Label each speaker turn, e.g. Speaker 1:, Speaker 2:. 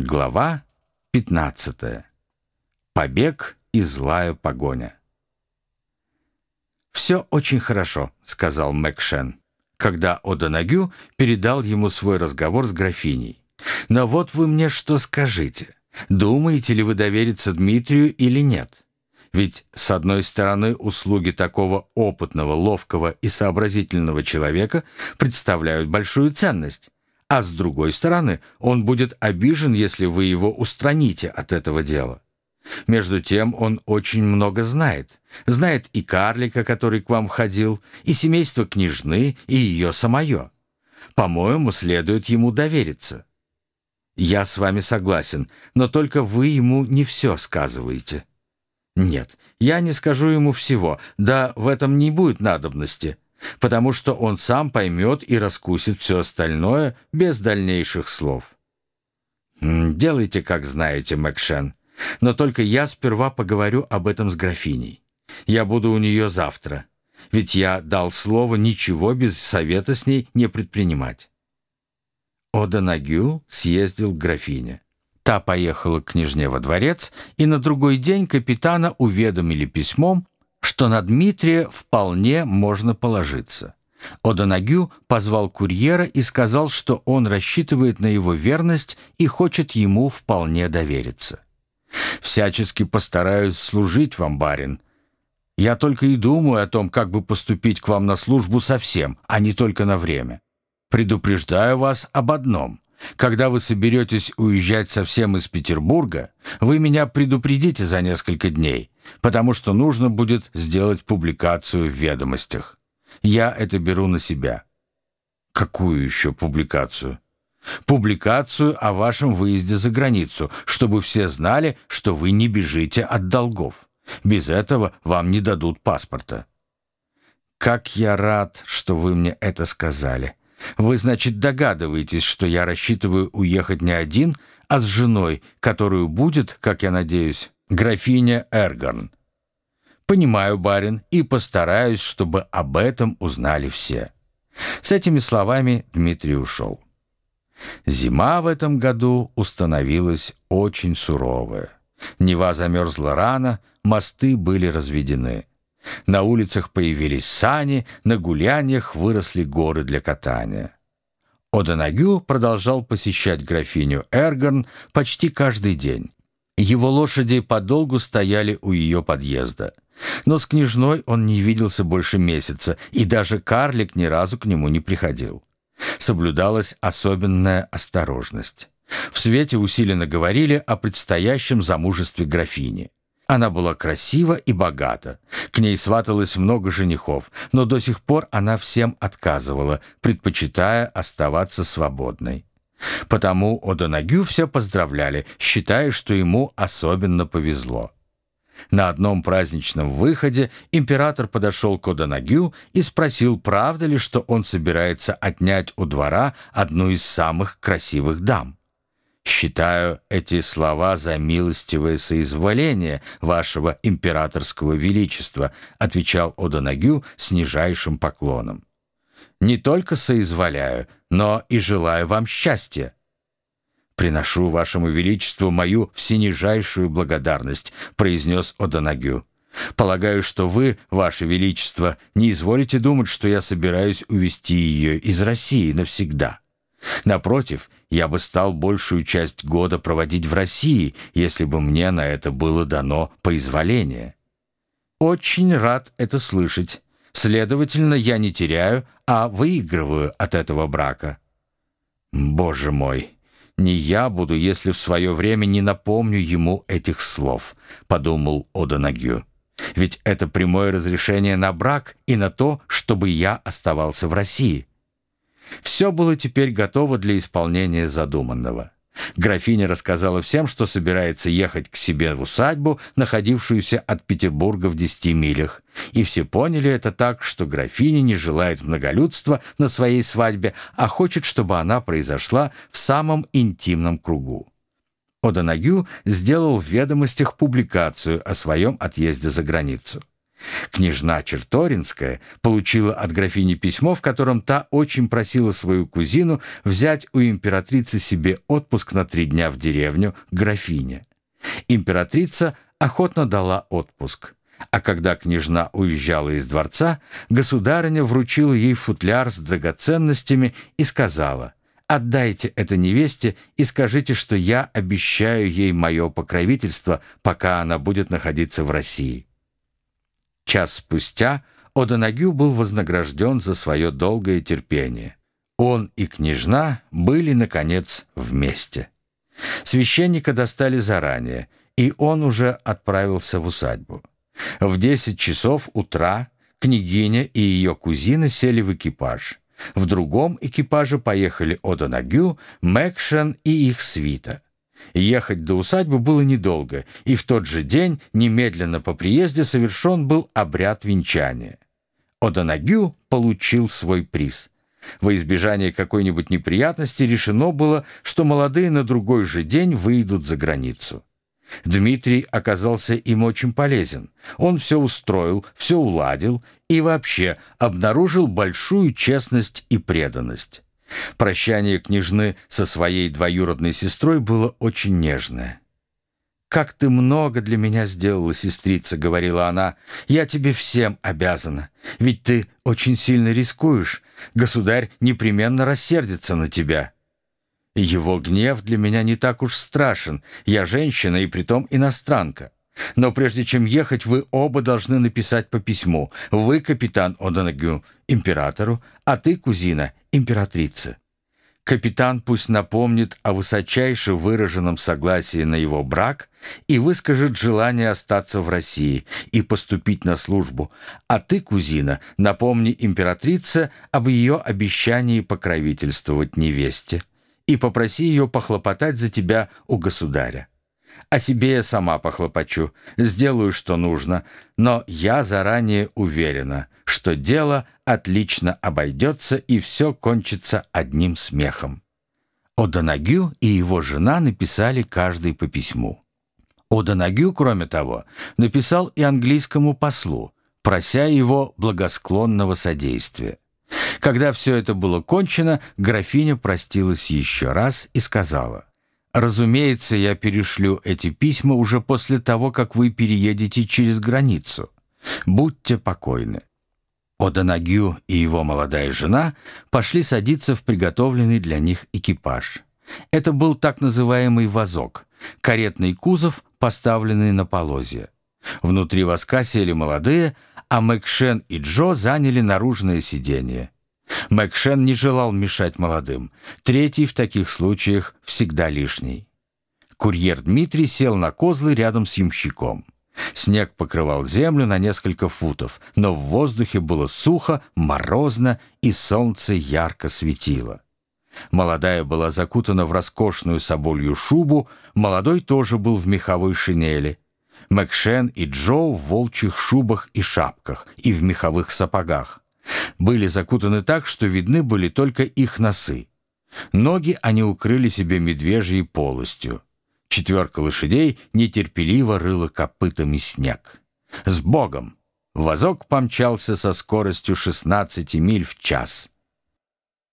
Speaker 1: Глава 15. Побег и злая погоня. «Все очень хорошо», — сказал Мэкшен, когда Оданагю передал ему свой разговор с графиней. «Но вот вы мне что скажите. Думаете ли вы довериться Дмитрию или нет? Ведь, с одной стороны, услуги такого опытного, ловкого и сообразительного человека представляют большую ценность, а с другой стороны, он будет обижен, если вы его устраните от этого дела. Между тем он очень много знает. Знает и карлика, который к вам ходил, и семейство княжны, и ее самое. По-моему, следует ему довериться. Я с вами согласен, но только вы ему не все сказываете. Нет, я не скажу ему всего, да в этом не будет надобности, потому что он сам поймет и раскусит все остальное без дальнейших слов. Делайте, как знаете, Мэкшен, но только я сперва поговорю об этом с графиней. Я буду у нее завтра, ведь я дал слово ничего без совета с ней не предпринимать. Оданагю съездил к графине. Та поехала к княжне во дворец, и на другой день капитана уведомили письмом, что на Дмитрия вполне можно положиться. Оданагю позвал курьера и сказал, что он рассчитывает на его верность и хочет ему вполне довериться. «Всячески постараюсь служить вам, барин. Я только и думаю о том, как бы поступить к вам на службу совсем, а не только на время. Предупреждаю вас об одном. Когда вы соберетесь уезжать совсем из Петербурга, вы меня предупредите за несколько дней, потому что нужно будет сделать публикацию в ведомостях. Я это беру на себя. Какую еще публикацию? Публикацию о вашем выезде за границу, чтобы все знали, что вы не бежите от долгов. Без этого вам не дадут паспорта. Как я рад, что вы мне это сказали. Вы, значит, догадываетесь, что я рассчитываю уехать не один, а с женой, которую будет, как я надеюсь, графиня Эргарн. Понимаю, барин, и постараюсь, чтобы об этом узнали все. С этими словами Дмитрий ушел. Зима в этом году установилась очень суровая. Нева замерзла рано, мосты были разведены. На улицах появились сани, на гуляниях выросли горы для катания. Оданагю продолжал посещать графиню Эргон почти каждый день. Его лошади подолгу стояли у ее подъезда. Но с княжной он не виделся больше месяца, и даже карлик ни разу к нему не приходил. Соблюдалась особенная осторожность. В свете усиленно говорили о предстоящем замужестве графини. Она была красива и богата. К ней сваталось много женихов, но до сих пор она всем отказывала, предпочитая оставаться свободной. Потому Одонагю все поздравляли, считая, что ему особенно повезло. На одном праздничном выходе император подошел к Одонагю и спросил, правда ли, что он собирается отнять у двора одну из самых красивых дам. Считаю эти слова за милостивое соизволение вашего императорского величества, отвечал Одонагю с нижайшим поклоном. Не только соизволяю, но и желаю вам счастья. «Приношу вашему величеству мою всенижайшую благодарность», — произнес Одонагю. «Полагаю, что вы, ваше величество, не изволите думать, что я собираюсь увести ее из России навсегда». Напротив, я бы стал большую часть года проводить в России, если бы мне на это было дано поизволение. Очень рад это слышать. Следовательно, я не теряю, а выигрываю от этого брака. Боже мой, не я буду, если в свое время не напомню ему этих слов, подумал Одонагю. Ведь это прямое разрешение на брак и на то, чтобы я оставался в России. Все было теперь готово для исполнения задуманного. Графиня рассказала всем, что собирается ехать к себе в усадьбу, находившуюся от Петербурга в десяти милях. И все поняли это так, что графиня не желает многолюдства на своей свадьбе, а хочет, чтобы она произошла в самом интимном кругу. Оданагю сделал в ведомостях публикацию о своем отъезде за границу. Княжна Черторинская получила от графини письмо, в котором та очень просила свою кузину взять у императрицы себе отпуск на три дня в деревню графине. Императрица охотно дала отпуск. А когда княжна уезжала из дворца, государыня вручила ей футляр с драгоценностями и сказала, «Отдайте это невесте и скажите, что я обещаю ей мое покровительство, пока она будет находиться в России». Час спустя Одонагю был вознагражден за свое долгое терпение. Он и княжна были, наконец, вместе. Священника достали заранее, и он уже отправился в усадьбу. В 10 часов утра княгиня и ее кузина сели в экипаж. В другом экипаже поехали Одонагю, Мэкшен и их свита. Ехать до усадьбы было недолго, и в тот же день, немедленно по приезде, совершен был обряд венчания. Одонагю получил свой приз. Во избежание какой-нибудь неприятности решено было, что молодые на другой же день выйдут за границу. Дмитрий оказался им очень полезен. Он все устроил, все уладил и вообще обнаружил большую честность и преданность. Прощание княжны со своей двоюродной сестрой было очень нежное. «Как ты много для меня сделала, сестрица», — говорила она. «Я тебе всем обязана. Ведь ты очень сильно рискуешь. Государь непременно рассердится на тебя». Его гнев для меня не так уж страшен. Я женщина и притом иностранка. Но прежде чем ехать, вы оба должны написать по письму. Вы, капитан Одонагю, императору, а ты, кузина, императрице. Капитан пусть напомнит о высочайше выраженном согласии на его брак и выскажет желание остаться в России и поступить на службу, а ты, кузина, напомни императрице об ее обещании покровительствовать невесте и попроси ее похлопотать за тебя у государя. О себе я сама похлопочу, сделаю, что нужно, но я заранее уверена, что дело отлично обойдется и все кончится одним смехом. Одонагю и его жена написали каждый по письму. Одонагю, кроме того, написал и английскому послу, прося его благосклонного содействия. Когда все это было кончено, графиня простилась еще раз и сказала, «Разумеется, я перешлю эти письма уже после того, как вы переедете через границу. Будьте покойны». Одонагю и его молодая жена пошли садиться в приготовленный для них экипаж. Это был так называемый «вазок», каретный кузов, поставленный на полозья. Внутри воска сели молодые, а Мэкшен и Джо заняли наружное сиденье. Мэкшен не желал мешать молодым. Третий в таких случаях всегда лишний. Курьер Дмитрий сел на козлы рядом с ямщиком. Снег покрывал землю на несколько футов, но в воздухе было сухо, морозно, и солнце ярко светило. Молодая была закутана в роскошную соболью шубу, молодой тоже был в меховой шинели. Мэкшен и Джо в волчьих шубах и шапках и в меховых сапогах были закутаны так, что видны были только их носы. Ноги они укрыли себе медвежьей полостью. Четверка лошадей нетерпеливо рыла копытами снег. «С Богом!» Возок помчался со скоростью 16 миль в час.